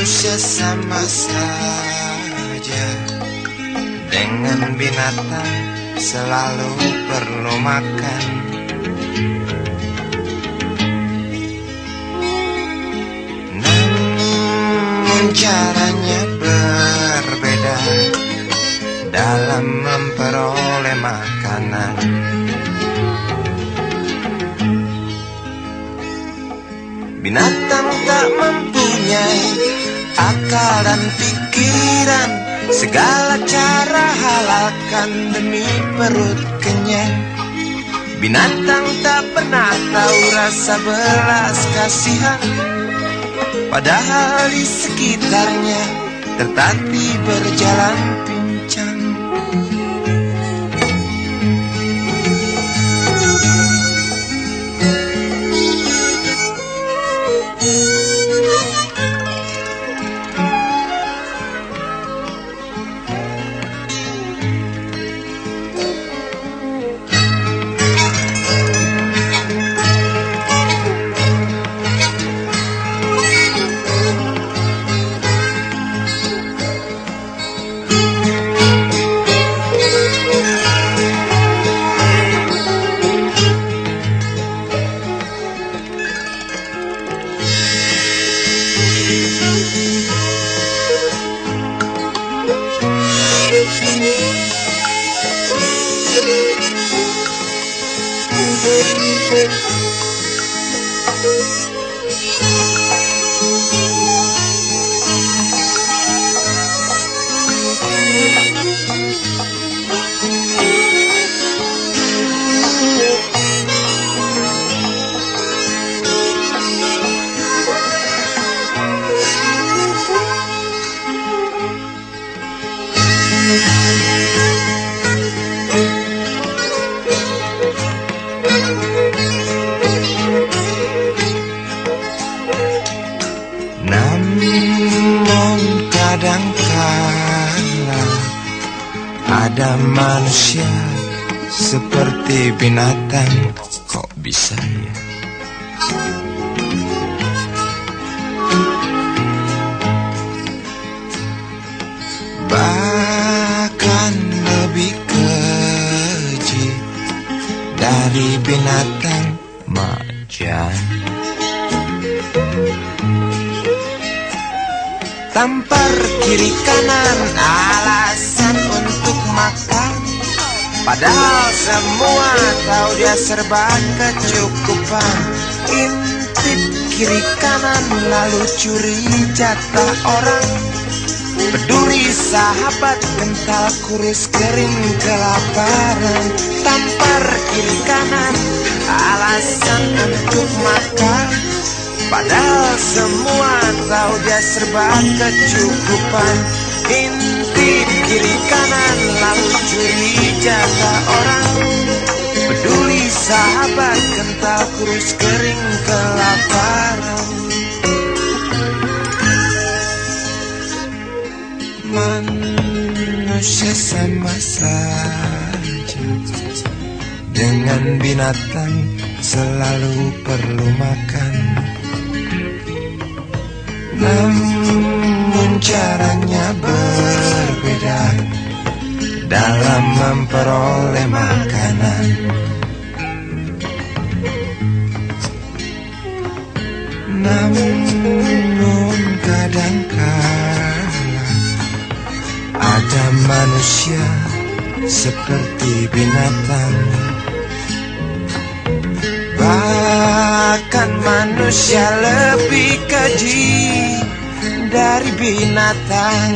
Manusia sama saja dengan binatang selalu perlu makan. Namun caranya berbeda dalam memperoleh makanan. Binatang tak mempunyai akal dan pikiran. Segala cara halalkan demi perut kenyang. Binatang tak pernah tahu rasa belas kasihan. Padahal di sekitarnya tertati berjalan manusia seperti binatang kok bisa ya? Bahkan lebih keji dari binatang macan. Tampar kiri kanan makan Padahal semua tahu dia serba kecukupan. Intip kiri kanan lalu curi jatah orang. Peduli sahabat kental kurus kering kelaparan. Tampar kiri kanan alasan untuk makan. Padahal semua tahu dia serba kecukupan. Intip kanan lalu curi jatah orang. Peduli sahabat kental kurus kering kelaparan. Manusia sama saja. Dengan binatang selalu perlu makan. Namun caranya dalam memperoleh makanan. Namun kadangkala ada manusia seperti binatang. Bahkan manusia lebih keji dari binatang